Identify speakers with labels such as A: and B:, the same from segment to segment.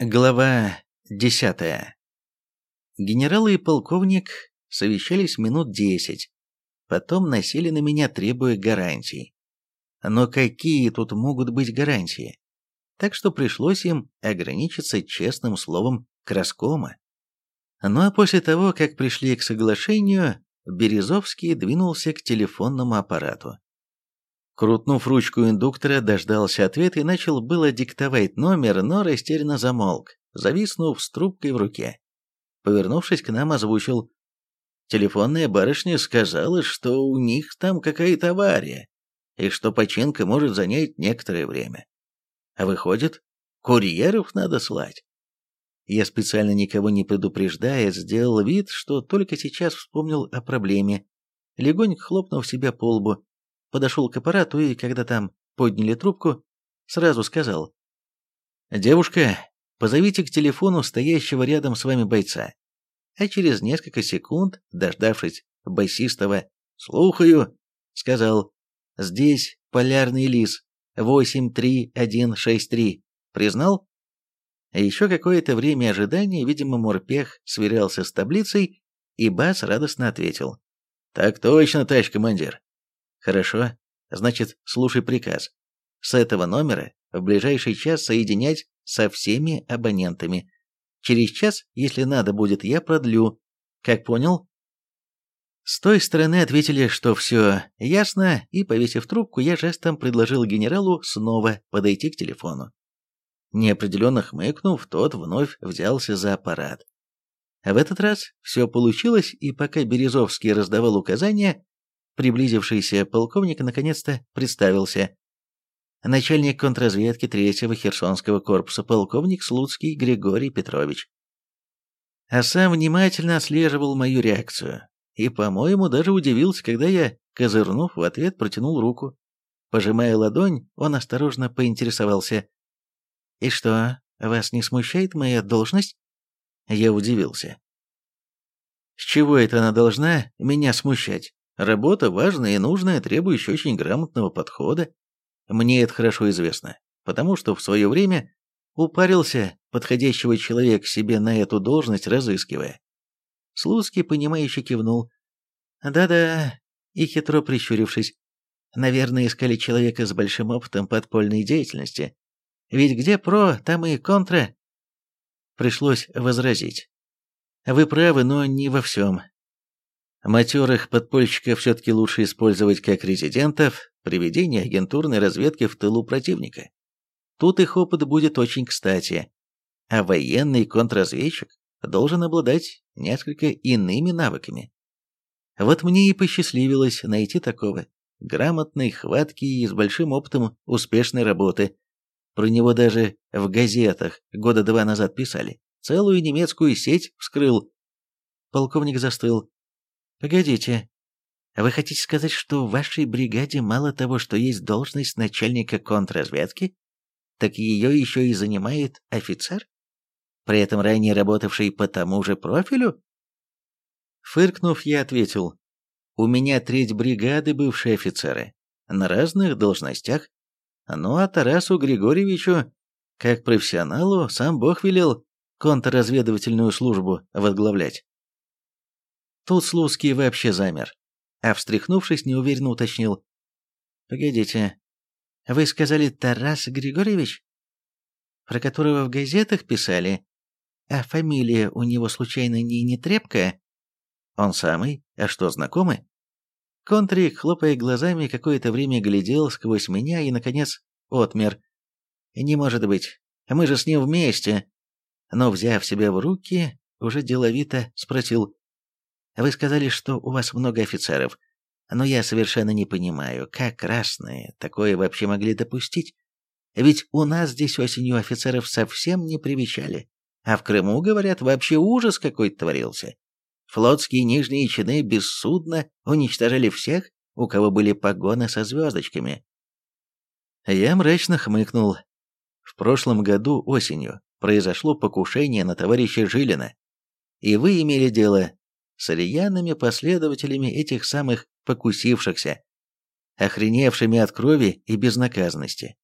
A: Глава десятая. Генерал и полковник совещались минут десять, потом насели на меня, требуя гарантий. Но какие тут могут быть гарантии? Так что пришлось им ограничиться честным словом краскома. Ну а после того, как пришли к соглашению, Березовский двинулся к телефонному аппарату. Крутнув ручку индуктора, дождался ответа и начал было диктовать номер, но растерянно замолк, зависнув с трубкой в руке. Повернувшись к нам, озвучил. Телефонная барышня сказала, что у них там какая-то авария, и что починка может занять некоторое время. А выходит, курьеров надо слать. Я специально никого не предупреждая, сделал вид, что только сейчас вспомнил о проблеме, легонько хлопнув себя по лбу, подошел к аппарату и, когда там подняли трубку, сразу сказал. «Девушка, позовите к телефону стоящего рядом с вами бойца». А через несколько секунд, дождавшись басистого «Слухаю», сказал «Здесь полярный лис, 83163. Признал?» А еще какое-то время ожидания, видимо, Морпех сверялся с таблицей, и Бас радостно ответил. «Так точно, товарищ командир. Хорошо, значит, слушай приказ. С этого номера в ближайший час соединять со всеми абонентами. Через час, если надо будет, я продлю. Как понял? С той стороны ответили, что все ясно, и, повесив трубку, я жестом предложил генералу снова подойти к телефону. Неопределенно хмыкнув, тот вновь взялся за аппарат. В этот раз все получилось, и пока Березовский раздавал указания, Приблизившийся полковник наконец-то представился. Начальник контрразведки третьего Херсонского корпуса полковник Слуцкий Григорий Петрович. А сам внимательно отслеживал мою реакцию. И, по-моему, даже удивился, когда я, козырнув, в ответ протянул руку. Пожимая ладонь, он осторожно поинтересовался. «И что, вас не смущает моя должность?» Я удивился. «С чего это она должна меня смущать? Работа важная и нужная, требующая очень грамотного подхода. Мне это хорошо известно, потому что в свое время упарился подходящего человека себе на эту должность, разыскивая. Слуцкий, понимающе кивнул. «Да-да», и хитро прищурившись, «наверное, искали человека с большим опытом подпольной деятельности. Ведь где про, там и контра». Пришлось возразить. «Вы правы, но не во всем. Матерых подпольщиков все-таки лучше использовать как резидентов при ведении агентурной разведки в тылу противника. Тут их опыт будет очень кстати. А военный контрразведчик должен обладать несколько иными навыками. Вот мне и посчастливилось найти такого. Грамотный, хваткий и с большим опытом успешной работы. Про него даже в газетах года два назад писали. Целую немецкую сеть вскрыл. Полковник застыл, Погодите, вы хотите сказать, что в вашей бригаде мало того, что есть должность начальника контрразведки, так ее еще и занимает офицер? При этом ранее работавший по тому же профилю? Фыркнув, я ответил, у меня треть бригады бывшие офицеры, на разных должностях, ну а Тарасу Григорьевичу, как профессионалу, сам Бог велел контрразведывательную службу возглавлять. Тут Слуцкий вообще замер, а встряхнувшись, неуверенно уточнил. «Погодите, вы сказали Тарас Григорьевич? Про которого в газетах писали? А фамилия у него случайно не Нетребко? Он самый? А что, знакомы?» Контрик, хлопая глазами, какое-то время глядел сквозь меня и, наконец, отмер. «Не может быть, мы же с ним вместе!» Но, взяв себя в руки, уже деловито спросил. Вы сказали, что у вас много офицеров, но я совершенно не понимаю, как красные такое вообще могли допустить? Ведь у нас здесь осенью офицеров совсем не привечали, а в Крыму, говорят, вообще ужас какой-то творился. Флотские нижние чины бессудно уничтожали всех, у кого были погоны со звездочками. Я мрачно хмыкнул. В прошлом году осенью произошло покушение на товарища Жилина, и вы имели дело с рьяными последователями этих самых покусившихся, охреневшими от крови и безнаказанности,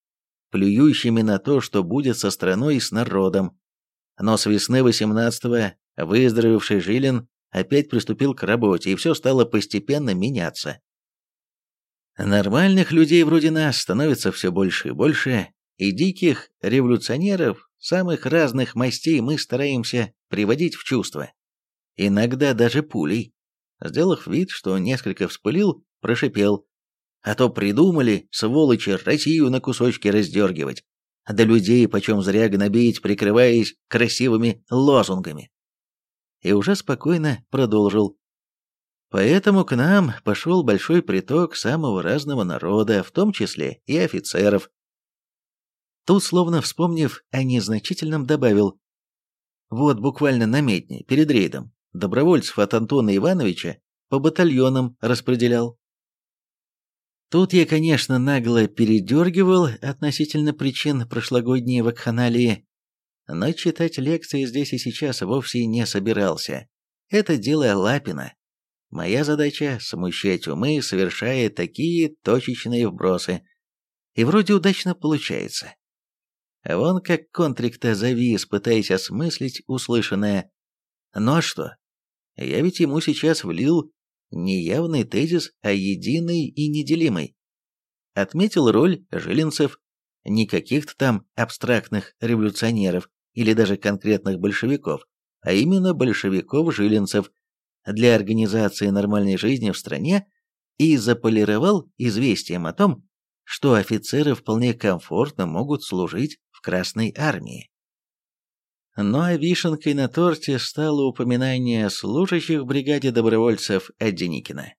A: плюющими на то, что будет со страной и с народом, Но с весны 18-го выздоровевший Жилин опять приступил к работе, и все стало постепенно меняться. Нормальных людей вроде нас становится все больше и больше, и диких революционеров самых разных мастей мы стараемся приводить в чувство. Иногда даже пулей. Сделав вид, что несколько вспылил, прошипел. А то придумали, сволочи, Россию на кусочки раздергивать. Да людей почем зря гнобить, прикрываясь красивыми лозунгами. И уже спокойно продолжил. Поэтому к нам пошел большой приток самого разного народа, в том числе и офицеров. Тут, словно вспомнив о незначительном, добавил. Вот буквально на медне, перед рейдом, добровольцев от Антона Ивановича по батальонам распределял. Тут я, конечно, нагло передергивал относительно причин прошлогодней вакханалии, но читать лекции здесь и сейчас вовсе не собирался. Это дело Лапина. Моя задача — смущать умы, совершая такие точечные вбросы. И вроде удачно получается. Вон как контрик-то завис, пытаясь осмыслить услышанное. Ну а что? Я ведь ему сейчас влил не явный тезис, а единый и неделимый. Отметил роль жилинцев, не каких-то там абстрактных революционеров или даже конкретных большевиков, а именно большевиков-жилинцев – для организации нормальной жизни в стране и заполировал известием о том, что офицеры вполне комфортно могут служить в Красной армии. А вишенкой на торте стало упоминание служащих в бригаде добровольцев от Деникина.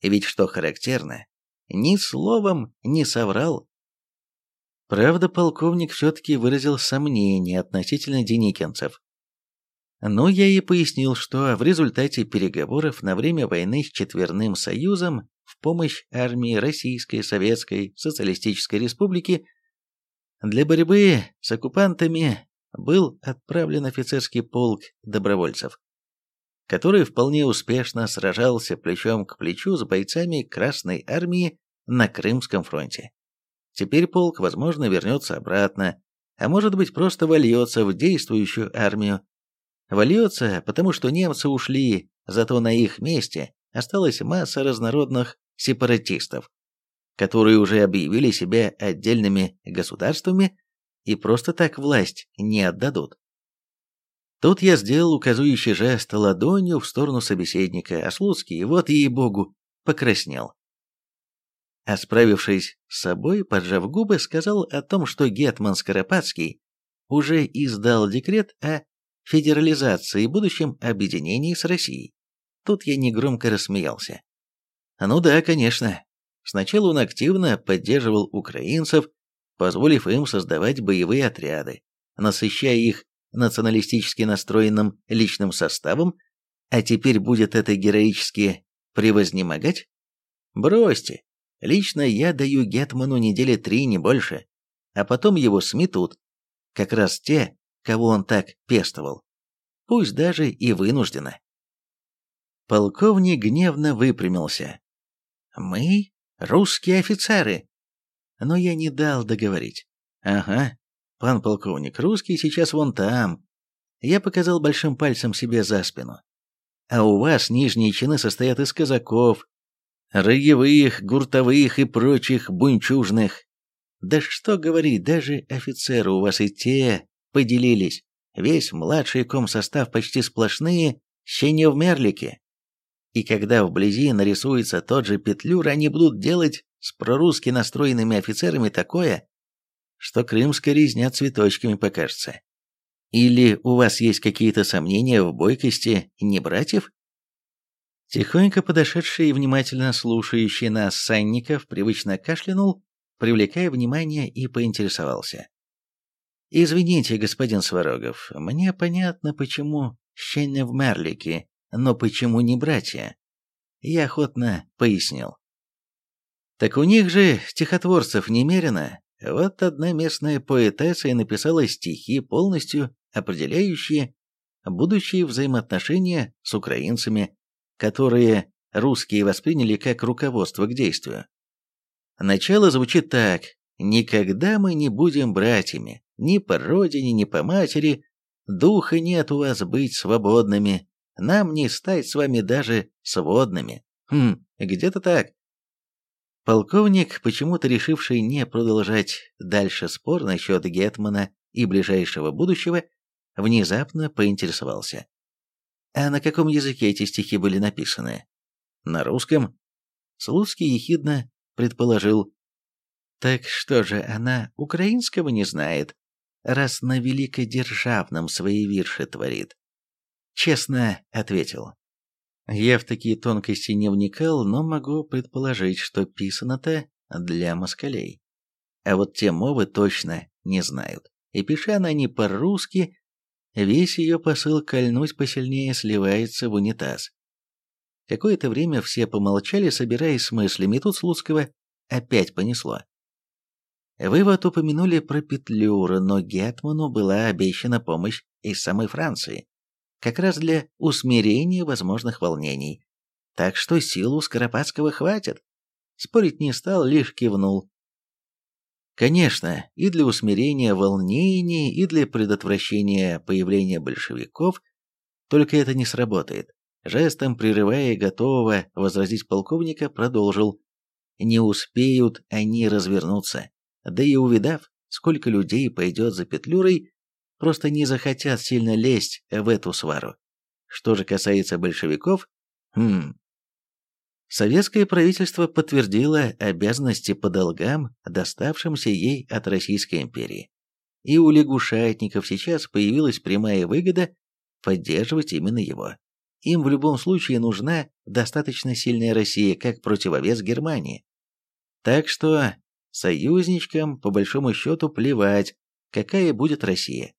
A: Ведь что характерно, ни словом не соврал. Правда, полковник все-таки выразил сомнения относительно деникинцев, но я и пояснил, что в результате переговоров на время войны с Четверным Союзом в помощь армии Российской Советской Социалистической Республики для борьбы с оккупантами был отправлен офицерский полк добровольцев, который вполне успешно сражался плечом к плечу с бойцами Красной Армии на Крымском фронте. Теперь полк, возможно, вернется обратно, а может быть просто вольется в действующую армию, Вольется, потому что немцы ушли, зато на их месте осталась масса разнородных сепаратистов, которые уже объявили себя отдельными государствами и просто так власть не отдадут. Тут я сделал указующий жест ладонью в сторону собеседника, а Слуцкий, вот ей-богу, покраснел. А справившись с собой, поджав губы, сказал о том, что Гетман Скоропадский уже издал декрет о федерализации и будущем объединении с Россией. Тут я негромко рассмеялся. Ну да, конечно. Сначала он активно поддерживал украинцев, позволив им создавать боевые отряды, насыщая их националистически настроенным личным составом, а теперь будет это героически превознемогать? Бросьте. Лично я даю Гетману недели три, не больше, а потом его сметут. Как раз те, кого он так пестовал. Пусть даже и вынужденно. Полковник гневно выпрямился. «Мы русские офицеры!» Но я не дал договорить. «Ага, пан полковник, русский сейчас вон там». Я показал большим пальцем себе за спину. «А у вас нижние чины состоят из казаков, роевых, гуртовых и прочих бунчужных. Да что говорить, даже офицеры у вас и те поделились. Весь младший комсостав почти сплошные щеневмерлики. И когда вблизи нарисуется тот же Петлюр, они будут делать с прорусски настроенными офицерами такое, что крымская резня цветочками покажется. Или у вас есть какие-то сомнения в бойкости не братьев? Тихонько подошедший и внимательно слушающий нас Санников привычно кашлянул, привлекая внимание и поинтересовался. «Извините, господин Сварогов, мне понятно, почему щеня в Мерлике, но почему не братья?» Я охотно пояснил. «Так у них же стихотворцев немерено. Вот одна местная поэтесса и написала стихи, полностью определяющие будущие взаимоотношения с украинцами, которые русские восприняли как руководство к действию. Начало звучит так «Никогда мы не будем братьями, ни по родине, ни по матери, Духа нет у вас быть свободными. Нам не стать с вами даже сводными. Хм, где-то так. Полковник, почему-то решивший не продолжать дальше спор насчет Гетмана и ближайшего будущего, внезапно поинтересовался. А на каком языке эти стихи были написаны? На русском? Слуцкий ехидно предположил. Так что же, она украинского не знает, раз на великодержавном свои вирши творит? Честно ответил. Я в такие тонкости не вникал, но могу предположить, что писано-то для москалей. А вот те мовы точно не знают. И пиша она не по-русски, весь ее посыл кольнуть посильнее сливается в унитаз. Какое-то время все помолчали, собираясь с мыслями, и тут Слуцкого опять понесло. Вы вот упомянули про Петлюра, но Гетману была обещана помощь из самой Франции, как раз для усмирения возможных волнений. Так что силу Скоропадского хватит. Спорить не стал, лишь кивнул. Конечно, и для усмирения волнений, и для предотвращения появления большевиков, только это не сработает. Жестом прерывая готового возразить полковника, продолжил. Не успеют они развернуться. Да и увидав, сколько людей пойдет за Петлюрой, просто не захотят сильно лезть в эту свару. Что же касается большевиков, хм, Советское правительство подтвердило обязанности по долгам, доставшимся ей от Российской империи. И у лягушатников сейчас появилась прямая выгода поддерживать именно его. Им в любом случае нужна достаточно сильная Россия как противовес Германии. Так что союзничкам по большому счету плевать, какая будет Россия.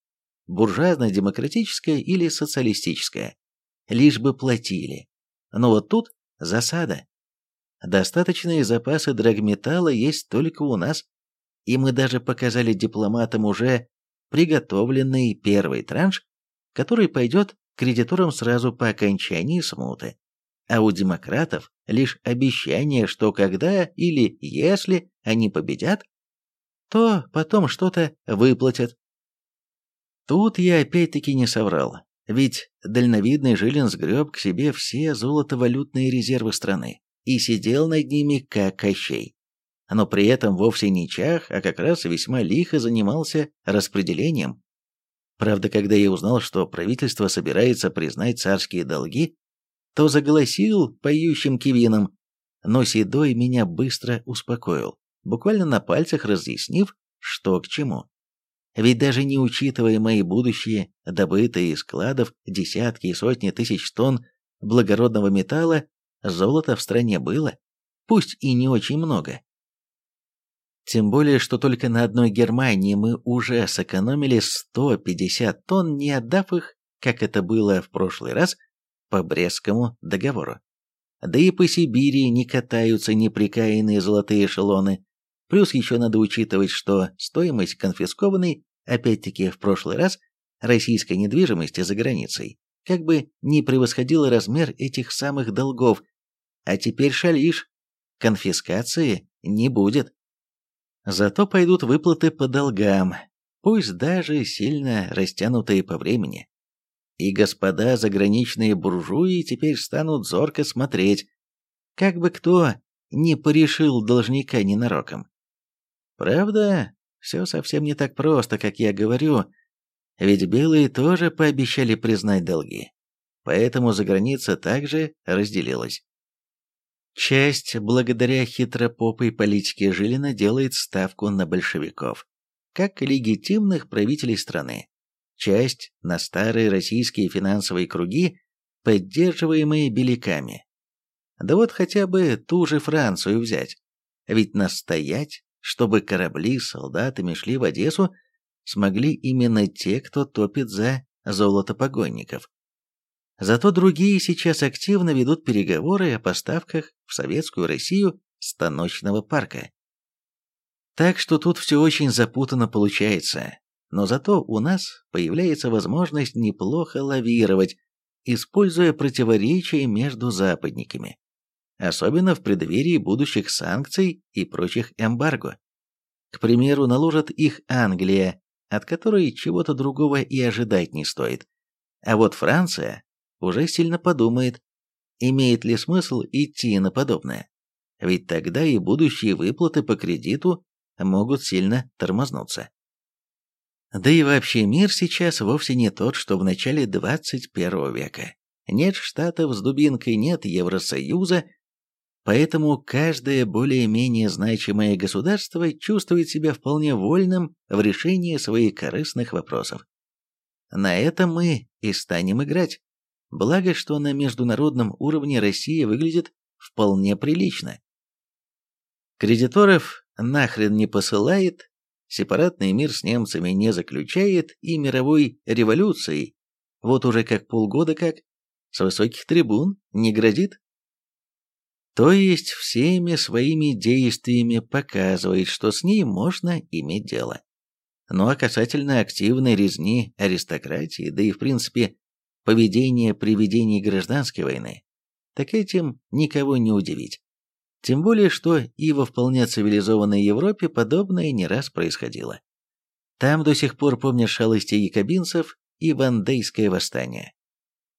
A: Буржуазно-демократическая или социалистическая. Лишь бы платили. Но вот тут Засада. Достаточные запасы драгметалла есть только у нас, и мы даже показали дипломатам уже приготовленный первый транш, который пойдет кредиторам сразу по окончании смуты. А у демократов лишь обещание, что когда или если они победят, то потом что-то выплатят. Тут я опять-таки не соврал. Ведь дальновидный Жилин сгреб к себе все золотовалютные резервы страны и сидел над ними как Кощей. Но при этом вовсе не чах, а как раз весьма лихо занимался распределением. Правда, когда я узнал, что правительство собирается признать царские долги, то заголосил поющим кивином, но Седой меня быстро успокоил, буквально на пальцах разъяснив, что к чему. Ведь даже не учитывая мои будущие, добытые из складов десятки и сотни тысяч тонн благородного металла, золота в стране было, пусть и не очень много. Тем более, что только на одной Германии мы уже сэкономили 150 тонн, не отдав их, как это было в прошлый раз, по Брестскому договору. Да и по Сибири не катаются неприкаянные золотые эшелоны. Плюс еще надо учитывать, что стоимость конфискованной опять-таки в прошлый раз, российской недвижимости за границей, как бы не превосходила размер этих самых долгов, а теперь шалишь, конфискации не будет. Зато пойдут выплаты по долгам, пусть даже сильно растянутые по времени. И господа заграничные буржуи теперь станут зорко смотреть, как бы кто не порешил должника ненароком. Правда, все совсем не так просто, как я говорю, ведь белые тоже пообещали признать долги. Поэтому заграница также разделилась. Часть, благодаря хитропопой политике Жилина, делает ставку на большевиков, как легитимных правителей страны. Часть на старые российские финансовые круги, поддерживаемые беляками. Да вот хотя бы ту же Францию взять. Ведь настоять чтобы корабли с солдатами шли в Одессу, смогли именно те, кто топит за золотопогонников. Зато другие сейчас активно ведут переговоры о поставках в советскую Россию станочного парка. Так что тут все очень запутанно получается, но зато у нас появляется возможность неплохо лавировать, используя противоречия между западниками особенно в преддверии будущих санкций и прочих эмбарго. К примеру, наложат их Англия, от которой чего-то другого и ожидать не стоит. А вот Франция уже сильно подумает, имеет ли смысл идти на подобное. Ведь тогда и будущие выплаты по кредиту могут сильно тормознуться. Да и вообще мир сейчас вовсе не тот, что в начале 21 века. Нет штатов с дубинкой, нет Евросоюза, поэтому каждое более-менее значимое государство чувствует себя вполне вольным в решении своих корыстных вопросов. На этом мы и станем играть. Благо, что на международном уровне Россия выглядит вполне прилично. Кредиторов нахрен не посылает, сепаратный мир с немцами не заключает и мировой революцией, вот уже как полгода как, с высоких трибун не грозит. То есть всеми своими действиями показывает, что с ней можно иметь дело. Ну а касательно активной резни аристократии, да и в принципе поведения при ведении гражданской войны, так этим никого не удивить. Тем более, что и во вполне цивилизованной Европе подобное не раз происходило. Там до сих пор помнят шалости якобинцев и вандейское восстание.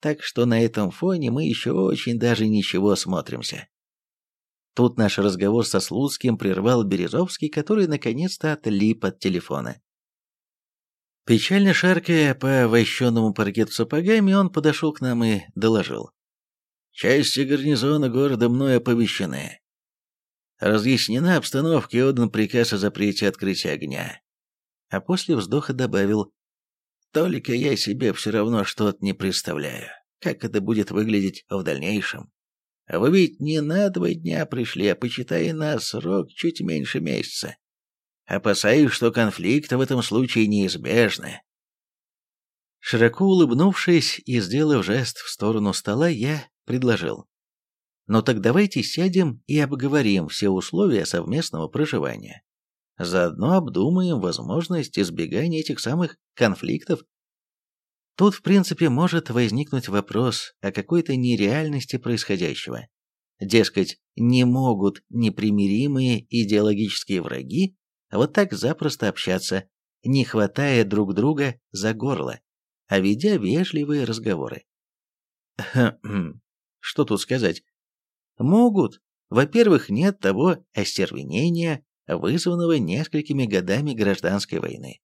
A: Так что на этом фоне мы еще очень даже ничего смотримся. Тут наш разговор со Слуцким прервал Березовский, который наконец-то отлип от телефона. Печально шаркая по вощенному паркету сапогами, он подошел к нам и доложил. Части гарнизона города мной оповещены. Разъяснена обстановка и отдан приказ о запрете открытия огня. А после вздоха добавил, «Только я себе все равно что-то не представляю, как это будет выглядеть в дальнейшем. А вы ведь не на два дня пришли, а почитай на срок чуть меньше месяца. Опасаюсь, что конфликты в этом случае неизбежны». Широко улыбнувшись и сделав жест в сторону стола, я предложил. Но так давайте сядем и обговорим все условия совместного проживания. Заодно обдумаем возможность избегания этих самых конфликтов. Тут, в принципе, может возникнуть вопрос о какой-то нереальности происходящего. Дескать, не могут непримиримые идеологические враги вот так запросто общаться, не хватая друг друга за горло, а ведя вежливые разговоры. Что тут сказать? Могут. Во-первых, нет того остервенения, вызванного несколькими годами гражданской войны.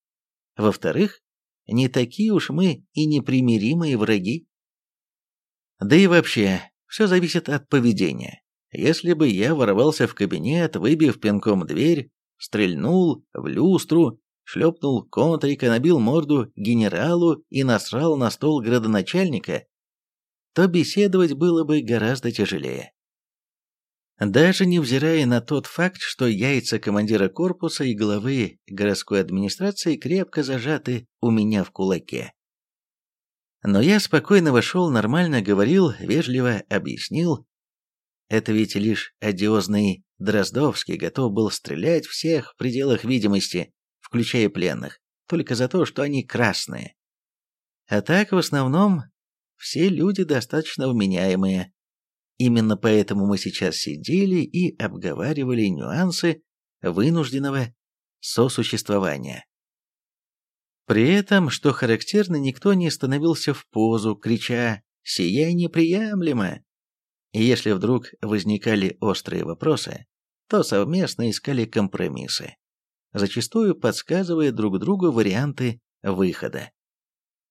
A: Во-вторых, не такие уж мы и непримиримые враги. Да и вообще, все зависит от поведения. Если бы я ворвался в кабинет, выбив пинком дверь, стрельнул в люстру, шлепнул контрика, набил морду генералу и насрал на стол градоначальника, то беседовать было бы гораздо тяжелее. Даже невзирая на тот факт, что яйца командира корпуса и главы городской администрации крепко зажаты у меня в кулаке. Но я спокойно вошел, нормально говорил, вежливо объяснил. Это ведь лишь одиозный Дроздовский готов был стрелять всех в пределах видимости, включая пленных, только за то, что они красные. А так, в основном, все люди достаточно вменяемые, Именно поэтому мы сейчас сидели и обговаривали нюансы вынужденного сосуществования. При этом, что характерно, никто не становился в позу, крича «Сия неприемлемо!». И если вдруг возникали острые вопросы, то совместно искали компромиссы, зачастую подсказывая друг другу варианты выхода.